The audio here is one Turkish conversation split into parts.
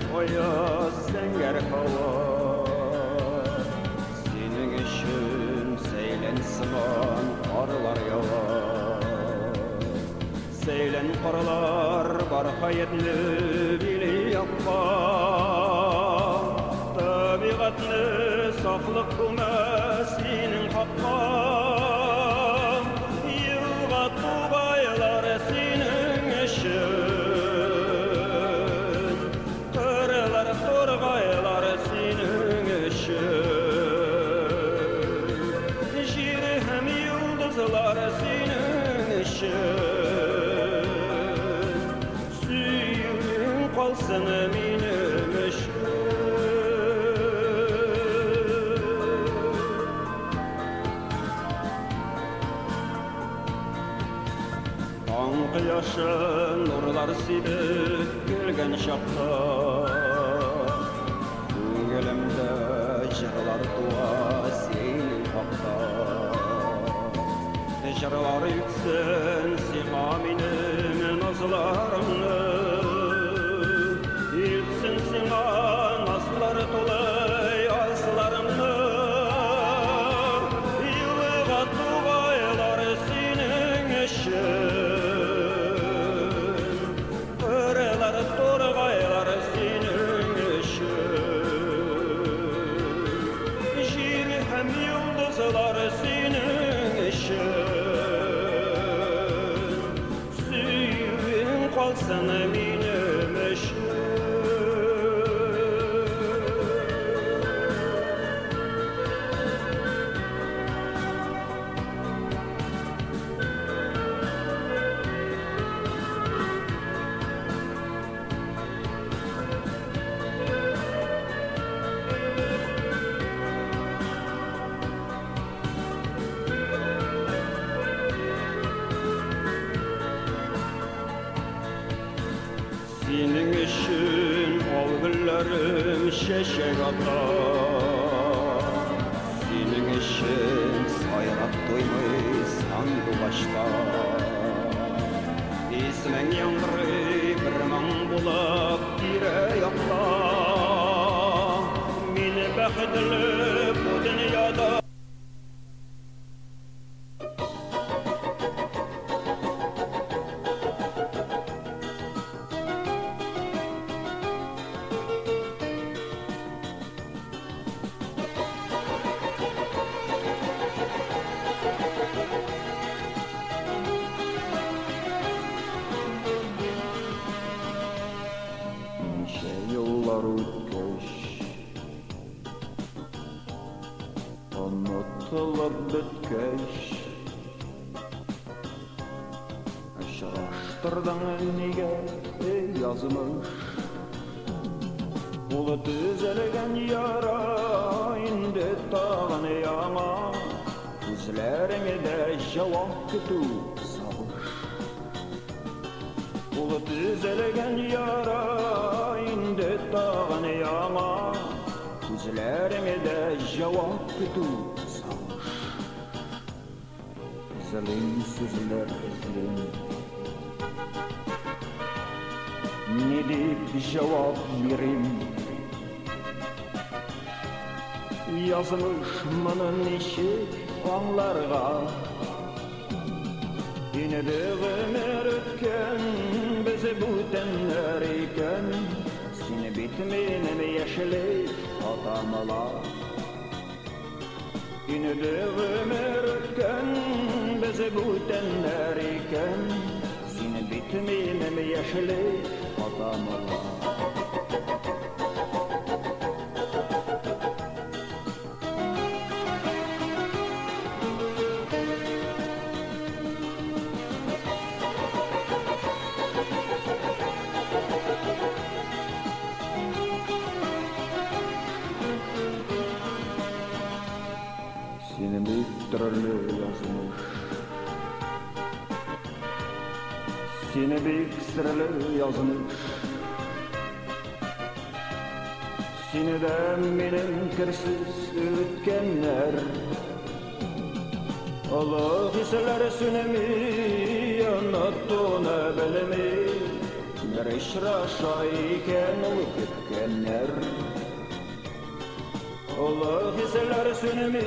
şapaya senger hava Senin için seylen sıman arılar yavar. Seylen paralar var hayetli bili yapma. Tabiatlı saflık kuma Yaşın nurlar silip gülgen şapta. Gönlümde jırlar dua senin hakta Jırlar yüksen пацанами Aşılaştırdın nige yazmış. Ulu düzelgen yara indi tağını yama. Üzlerine de cevap kütü savuş Ulu düzelgen yara indi tağını yama. Üzlerine de cevap kütü savuş Zalım sözler izleyin Ne deyip cevap vereyim. Yazmış mının işi anlarga. Yine de ömür ötken bize bu tenler iken Seni bitmeyen yaşlı adamlar Yine de ömür ötken bize bu tenler iken Seni bitmeyen yaşlı adamlar Seni Yine bir sıralı yazılır Sineden benim kırsız ötkenler Allah hisseler sünemi Anlattı ona belemi Bir işraşa iken olup ötkenler Allah hisseler sünemi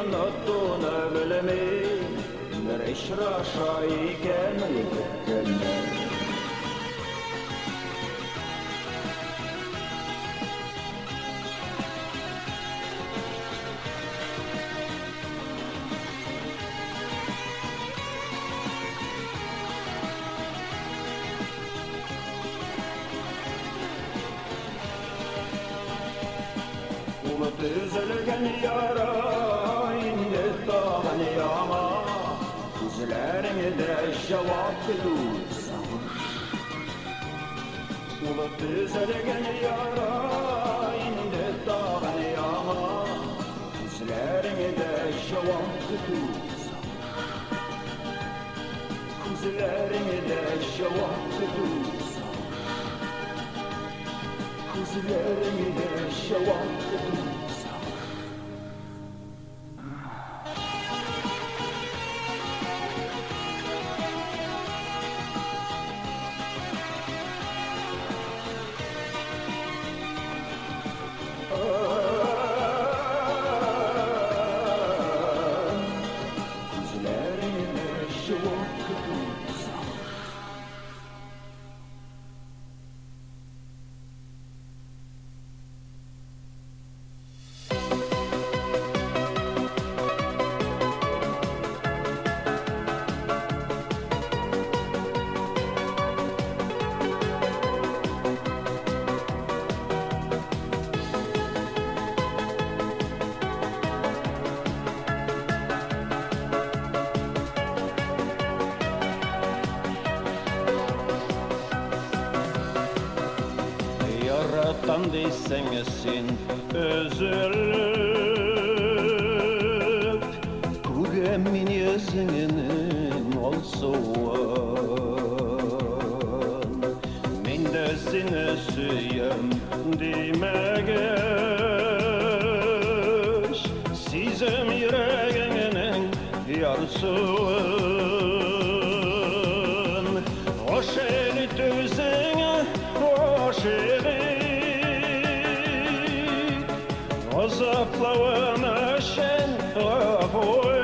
Anlattı ona belemi العشرة شاي كانوا يتكلموا yerine şevat Is it boy.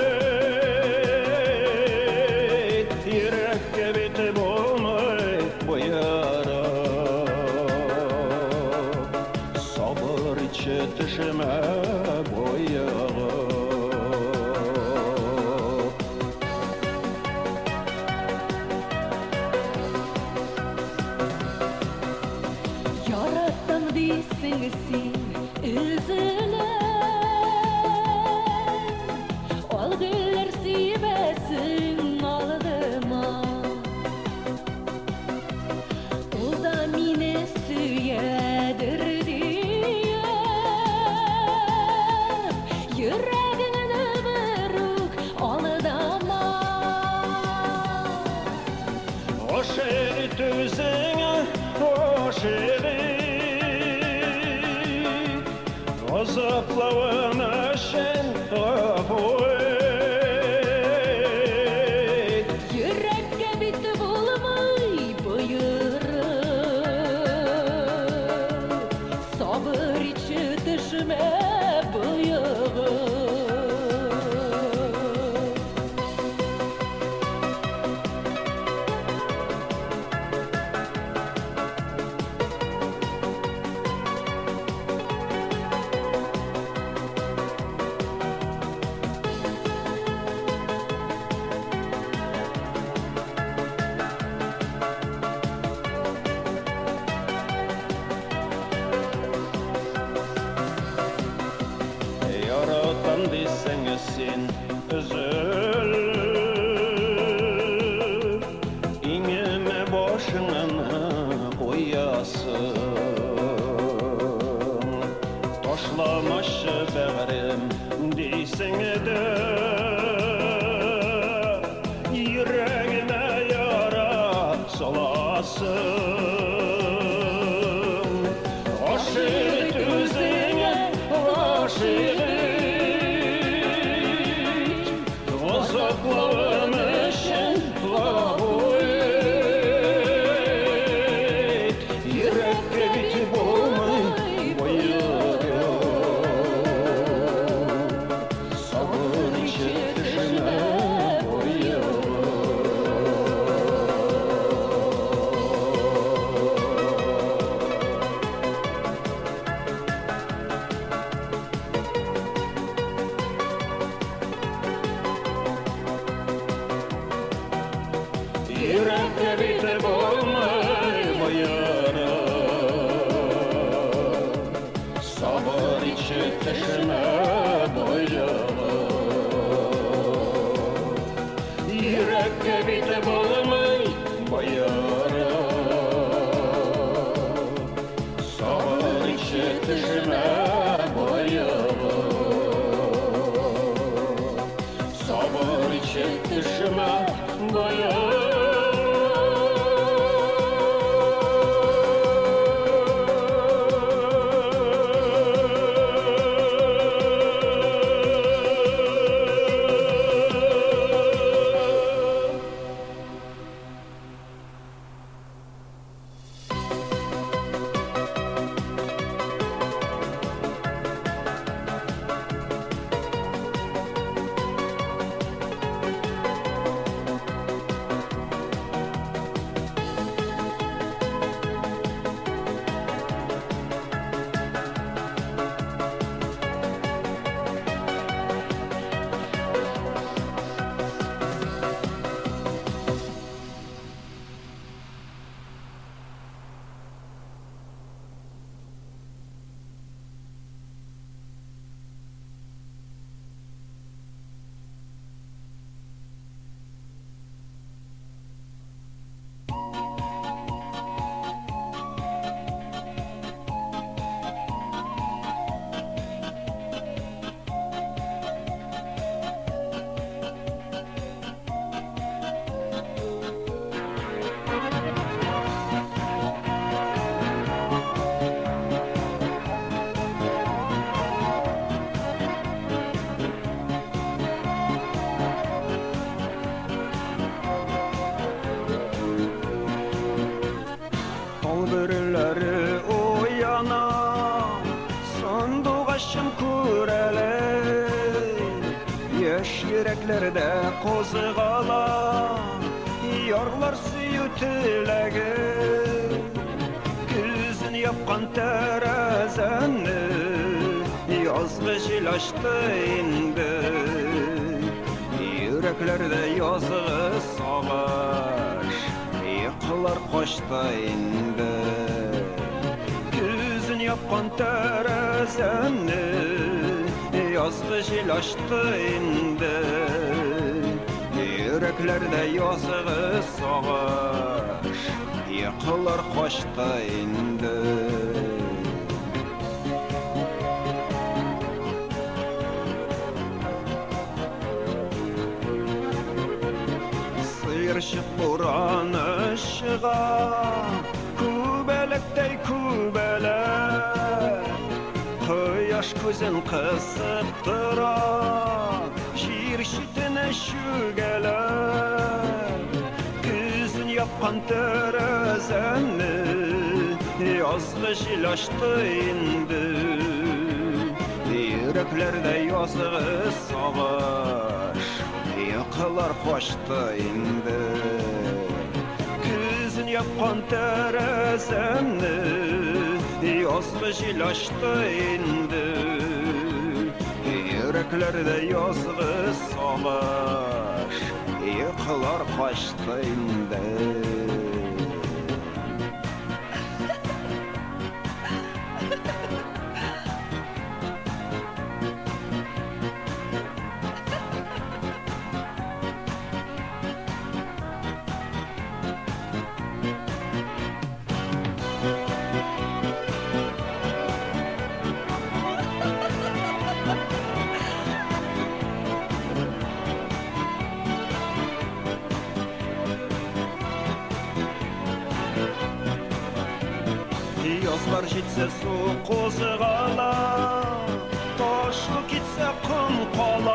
Yüreklerde yazgı savaş. Yıkılar koşta indi. Küzün yapkan terazeni Yazgı jilaştı indi. Yüreklerde yazgı savaş. Yıkılar koşta indi Buran ışığa Kubelektey kubelek Koyaş gözün kısıp tıra Şiir şitine şu gelek Küzün yapkan terezeni Yazgı jilaştı indi. Yüreklerde yazgı Yıkılar koştu indi. Küzün yapkan terezeni Yazgı jilaştı indi. Yüreklerde yazgı savaş Yıkılar koştu indi Yazlar жетсе су қозғала Ташлы кетсе құм қала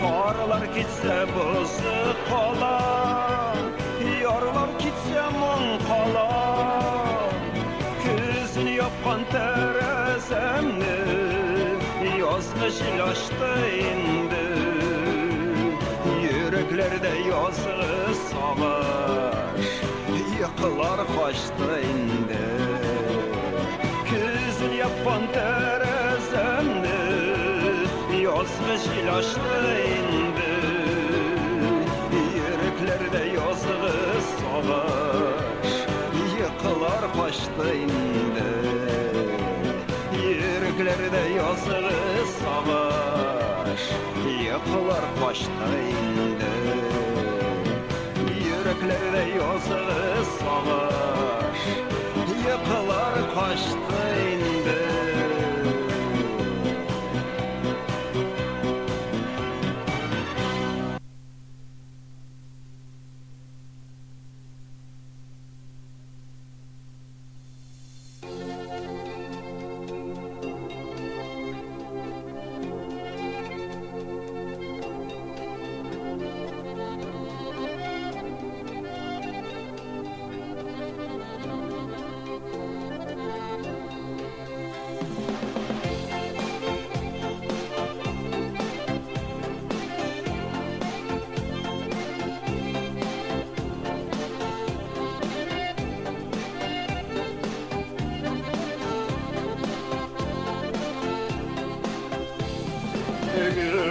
Қарлар кетсе бұзы қала Ярлар кетсе мұң қала Күзін япқан тәрізімні Yazgı жил açtı indi Yüreklerde yazgı savaş uşaqlar qaçdı indi. Küzün yapan tərəzəndi Yoz qış ilaçdı indi. Yeriklərdə yazığı savaş. Yıqılar qaçdı indi. Yeriklərdə yazığı savaş. Yıqılar qaçdı indi göklere yolları salar Yapılar kaçtı iniyor sevgilim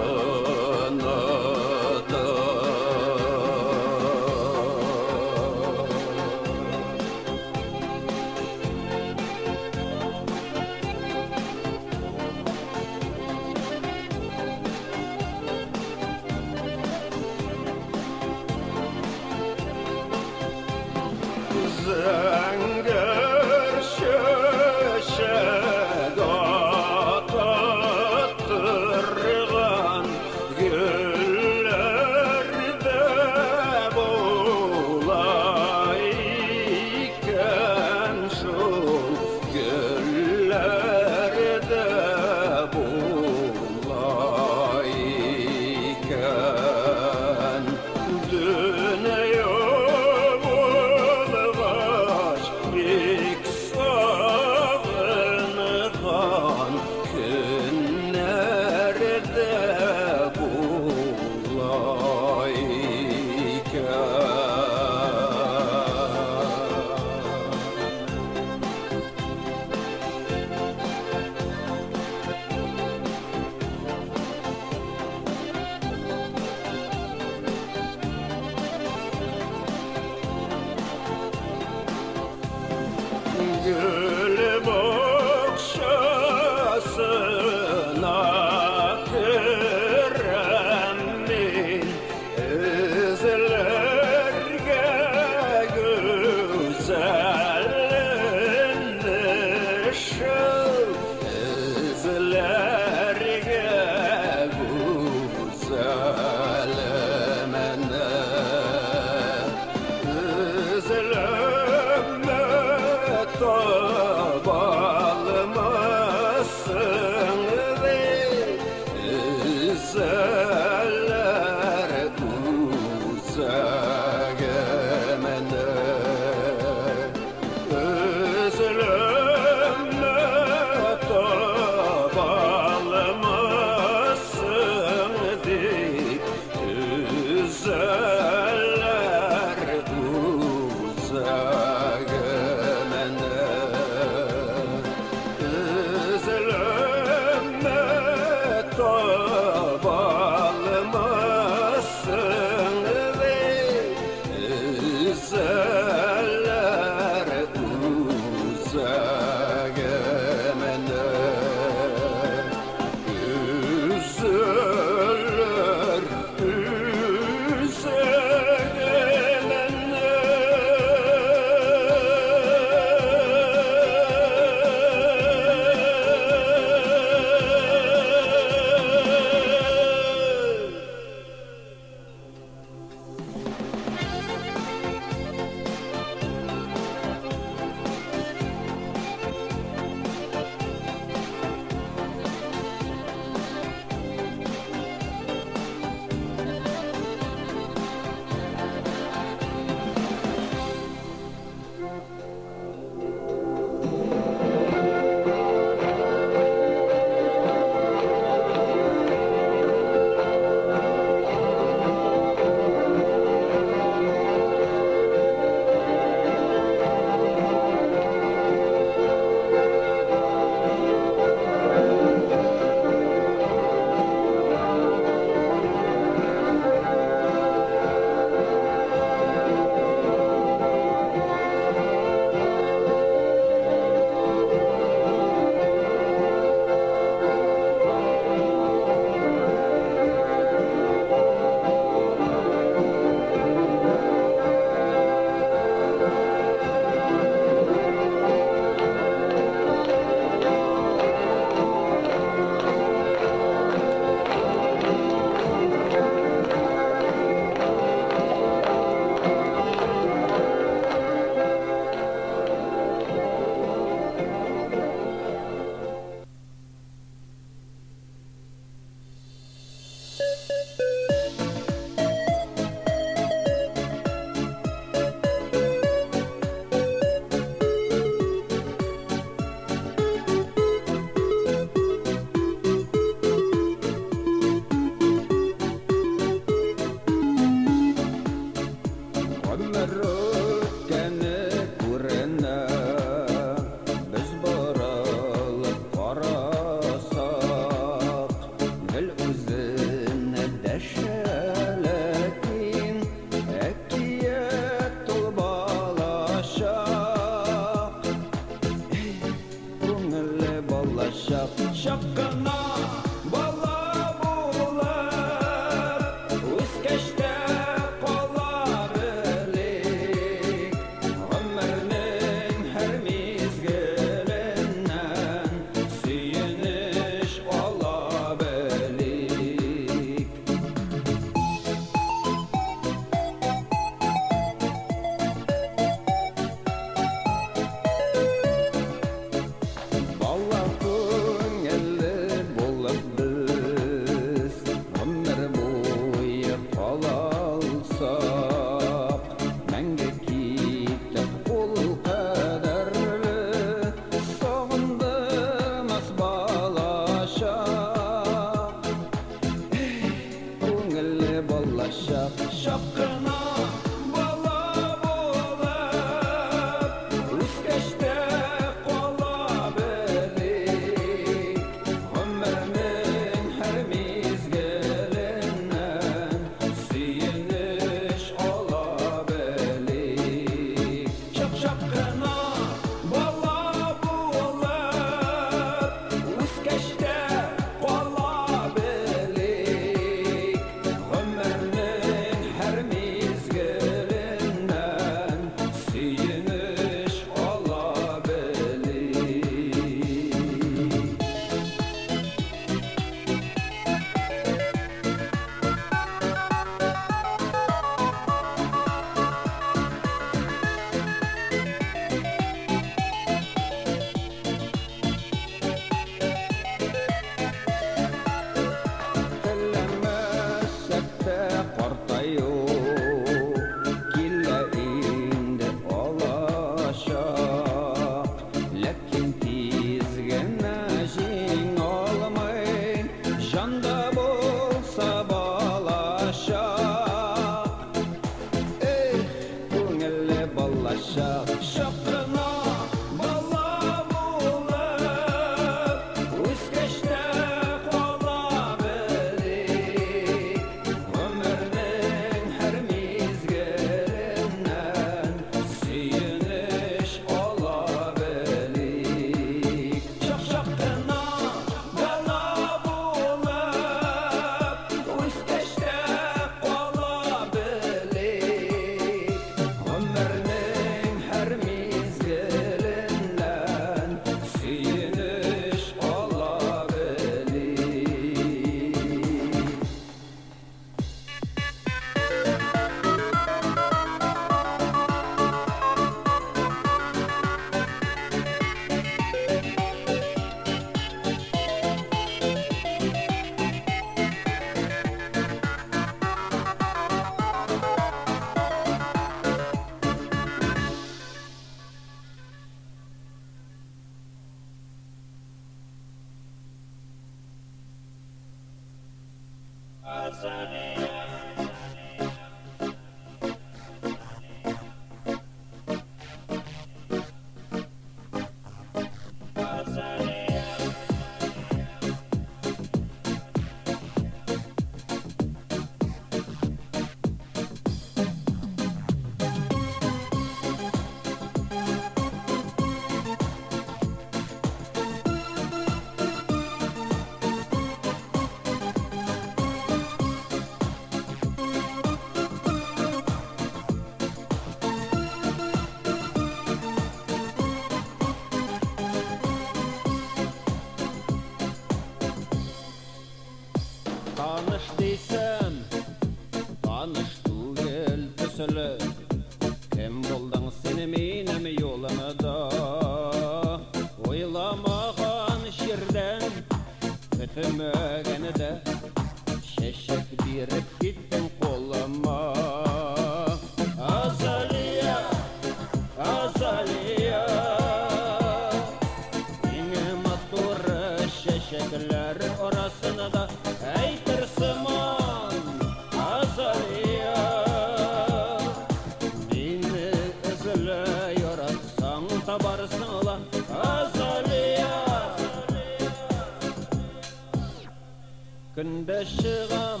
Gün beşiğim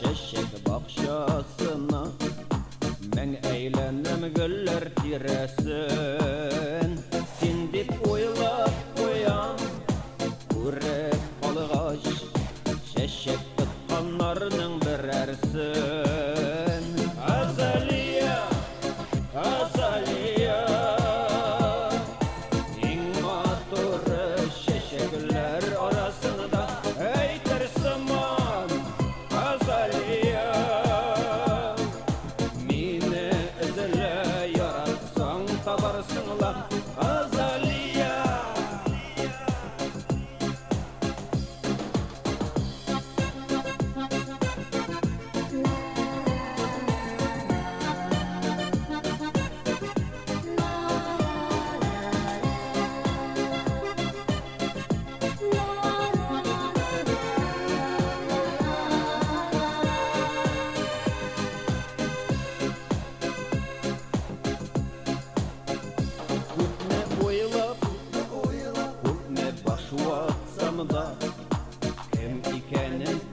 Şeşik bakşasına. Men eğlendim güller tiresi. and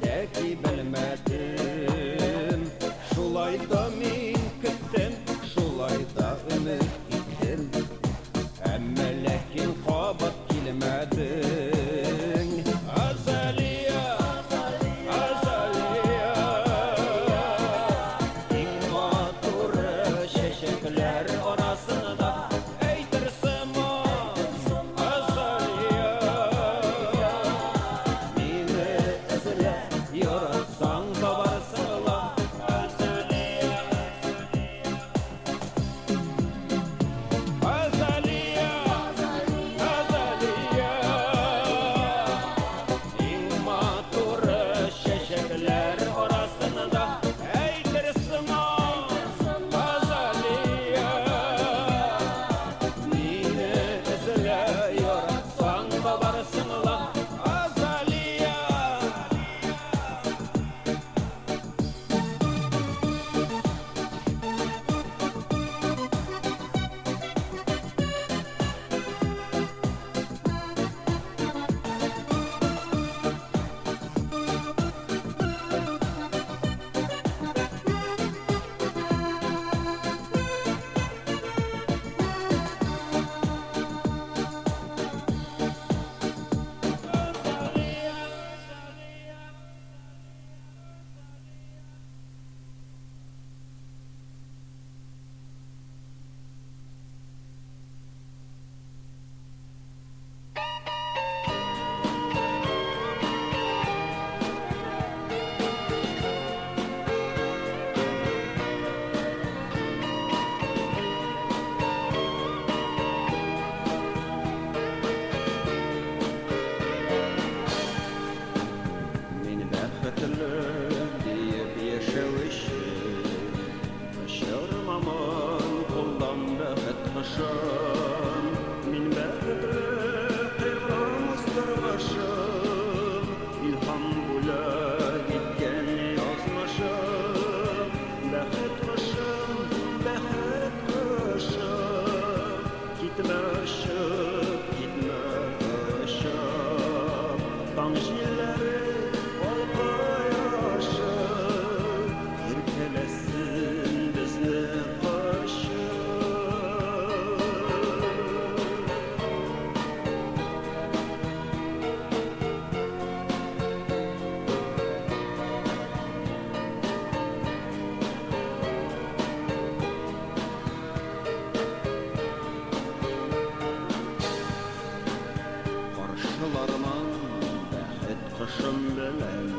шын білем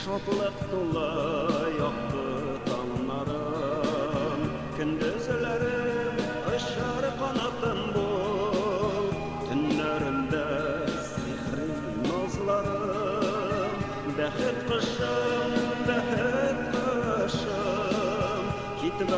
шатлық толы яқты таңнарым күндізлерім ұшар қанатын бол түндерімді сихри назларым бәхет қышым бәхет қышым кетіп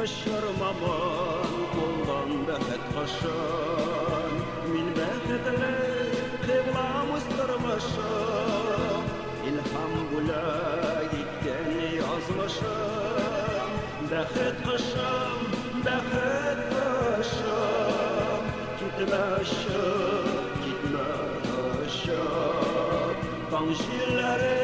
Aşırım aman Kuldan bəhət qaşın Min bəhətli Qıblamızdır başım İlham bula bulagikdən yazmışım Bəhət qaşım Bəhət qaşım Gitmə aşıb Gitmə aşıb Qanjilləri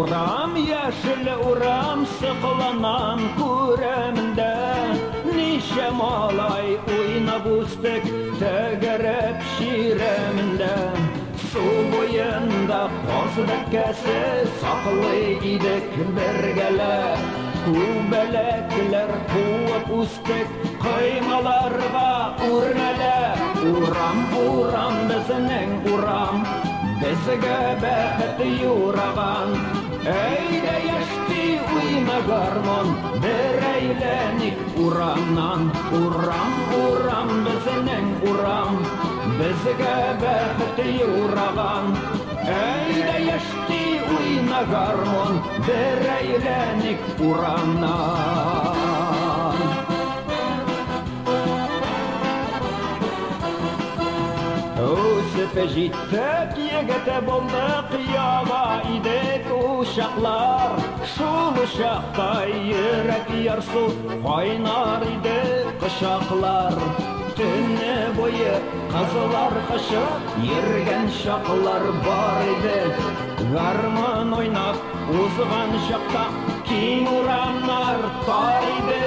урам яшел урам сыкланам күремендә Ничә малай уйнап үстек тәгәрәп ширемендә Су буенда каз бәкәсе саклый идек бергәлә Күбәләкләр куып үстек кыймаларга үрмәлә Урам, урам, безнең урам Безгә бәхет юраган Әйдә яшти уйна гармон Бер әйләник урамнан Урам, урам, безнең урам Безгә бәхет юраган Әйдә яшти уйна гармон Бер әйләник урамнан Үсіп життік егеті болдық идек ушақлар Шул ушақта йөрәк ярсу қайнар иде құшақлар Түні бойы қызылар қышып ерген шақлар бар иде Гармон ойнап узған шақта киң урамнар тар иде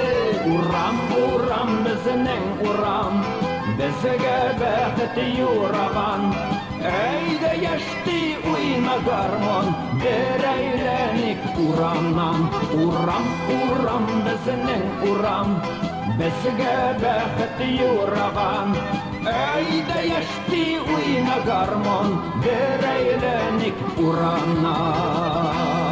Урам, урам, безнең урам Безгә бәхет юраган Әйдә яшти уйна гармон Бер әйләник урамнан Урам, урам, безнең урам Безгә бәхет юраган Әйдә яшти уйна гармон Бер әйләник урамнан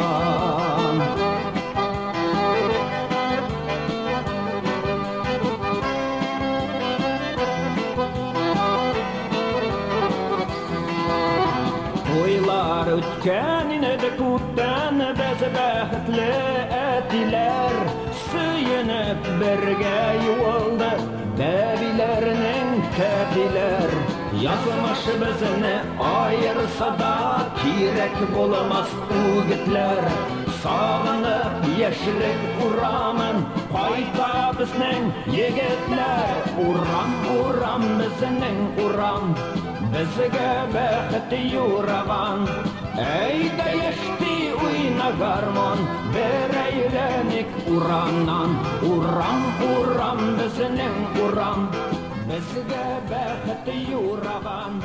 Үткәненә дә күптән без бәхетле әтиләр Сөенеп бергә юылды Бәбиләрнең тәбиләр Язмыш безне аерса да Кирәк булмас үгетләр Сагынып яшерек урамын Кайта безнең егетләр Урам, урам, безнең урам Безгә бәхет юраван baxt yuragan Eyda yashti uyna garmon Beraylanik urandan Uram uram bizning uram Bizga baxt yuragan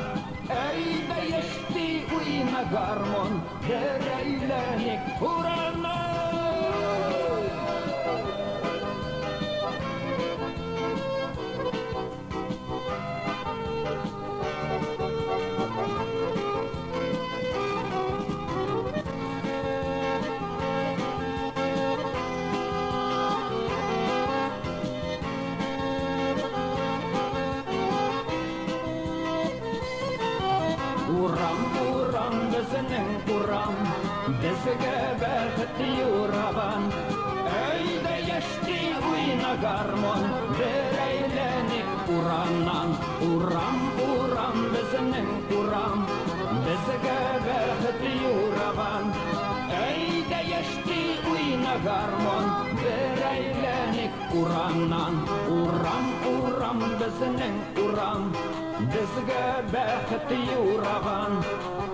Eyda yashti uyna garmon Beraylanik urandan Uram Bizga baxt yuragan Eyda yashti uyna garmon. Beraylanik urandan Uram uram bizning uram Bizga baxt yuragan Eyda yashti uyna Бізге бәхіті ураған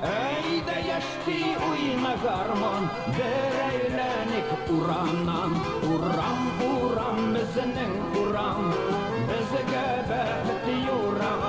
әйдә яшти уйна гармон бер әйләнек ураннан урам урам безнең урам бізге бәхіті ураған